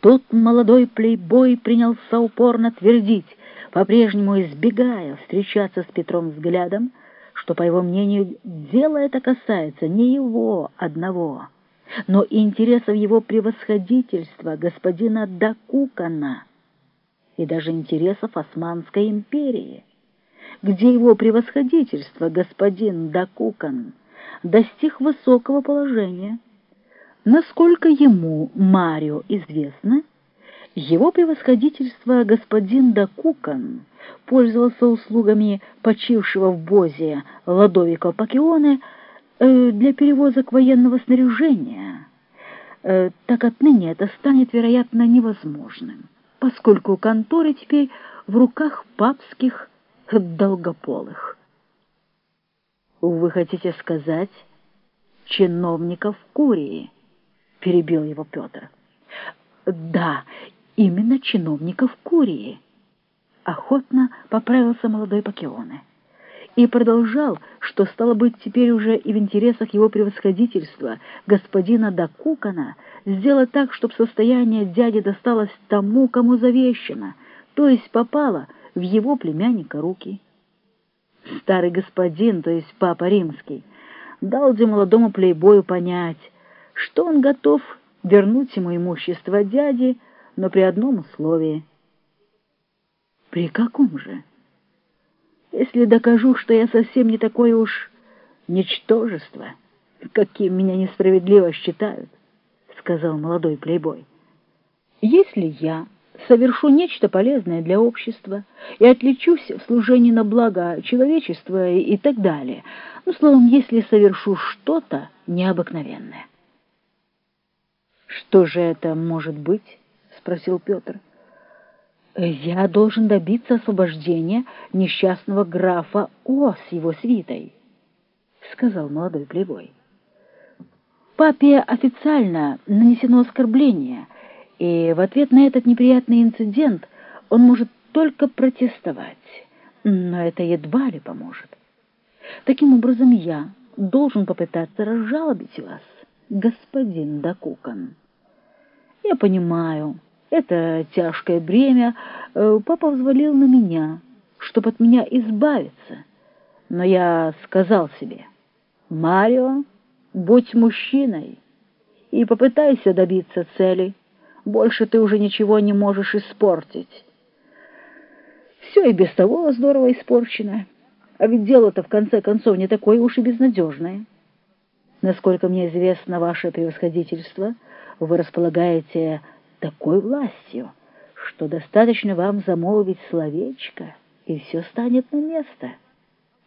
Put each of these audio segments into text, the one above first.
Тут молодой плейбой принялся упорно твердить, по-прежнему избегая встречаться с Петром взглядом, что, по его мнению, дело это касается не его одного, но интересов его превосходительства, господина Дакукана, и даже интересов Османской империи, где его превосходительство, господин Дакукан, достиг высокого положения, Насколько ему, Марио, известно, его превосходительство господин Дакукан пользовался услугами почившего в Бозе Ладовика Пакионе э, для перевозок военного снаряжения, э, так отныне это станет, вероятно, невозможным, поскольку конторы теперь в руках папских долгополых. Вы хотите сказать чиновников Курии? — перебил его Петр. «Да, именно чиновников Курии», — охотно поправился молодой Пакеоне. И продолжал, что стало быть теперь уже и в интересах его превосходительства, господина Дакукана, сделать так, чтобы состояние дяди досталось тому, кому завещено, то есть попало в его племянника руки. Старый господин, то есть папа римский, дал де молодому плейбою понять, что он готов вернуть ему имущество дяди, но при одном условии. При каком же? Если докажу, что я совсем не такое уж ничтожество, каким меня несправедливо считают, — сказал молодой плейбой. Если я совершу нечто полезное для общества и отличусь в служении на благо человечества и так далее, ну, словом, если совершу что-то необыкновенное. «Что же это может быть?» — спросил Петр. «Я должен добиться освобождения несчастного графа О с его свитой», — сказал молодой плебой. «Папе официально нанесено оскорбление, и в ответ на этот неприятный инцидент он может только протестовать, но это едва ли поможет. Таким образом, я должен попытаться разжалобить вас» господин Дакукан. Я понимаю, это тяжкое бремя э, папа взвалил на меня, чтобы от меня избавиться. Но я сказал себе, Марио, будь мужчиной и попытайся добиться цели. Больше ты уже ничего не можешь испортить. Все и без того здорово испорчено. А ведь дело-то в конце концов не такое уж и безнадежное. Насколько мне известно, ваше превосходительство, вы располагаете такой властью, что достаточно вам замолвить словечко, и все станет на место.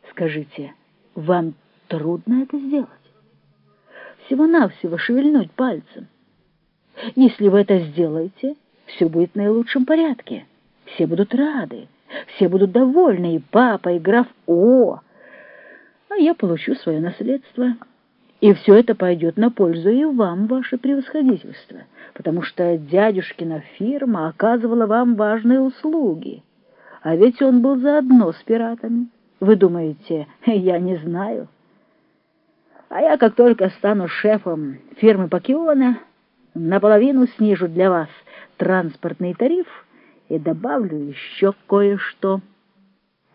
Скажите, вам трудно это сделать? Всего-навсего шевельнуть пальцем. Если вы это сделаете, все будет в наилучшем порядке. Все будут рады, все будут довольны, и папа, и граф О. А я получу свое наследство — и все это пойдет на пользу и вам, ваше превосходительство, потому что дядюшкина фирма оказывала вам важные услуги. А ведь он был заодно с пиратами. Вы думаете, я не знаю? А я, как только стану шефом фирмы Пакиона, наполовину снижу для вас транспортный тариф и добавлю еще кое-что.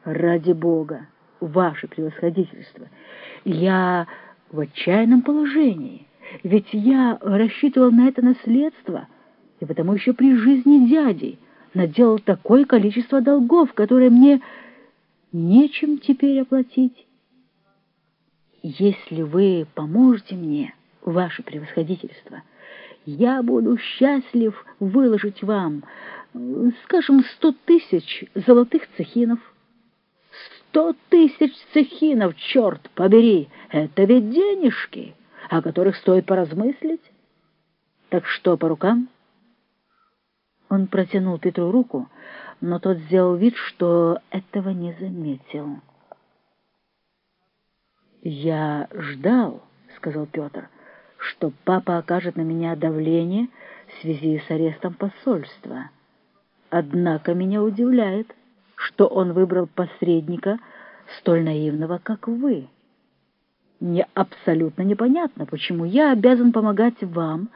Ради Бога, ваше превосходительство, я в отчаянном положении, ведь я рассчитывал на это наследство, и потому еще при жизни дяди наделал такое количество долгов, которые мне нечем теперь оплатить. Если вы поможете мне, ваше превосходительство, я буду счастлив выложить вам, скажем, сто тысяч золотых цехинов, Сто тысяч цехинов, черт побери! Это ведь денежки, о которых стоит поразмыслить. Так что, по рукам? Он протянул Петру руку, но тот сделал вид, что этого не заметил. «Я ждал», — сказал Петр, — «что папа окажет на меня давление в связи с арестом посольства. Однако меня удивляет» что он выбрал посредника столь наивного, как вы. Мне абсолютно непонятно, почему я обязан помогать вам,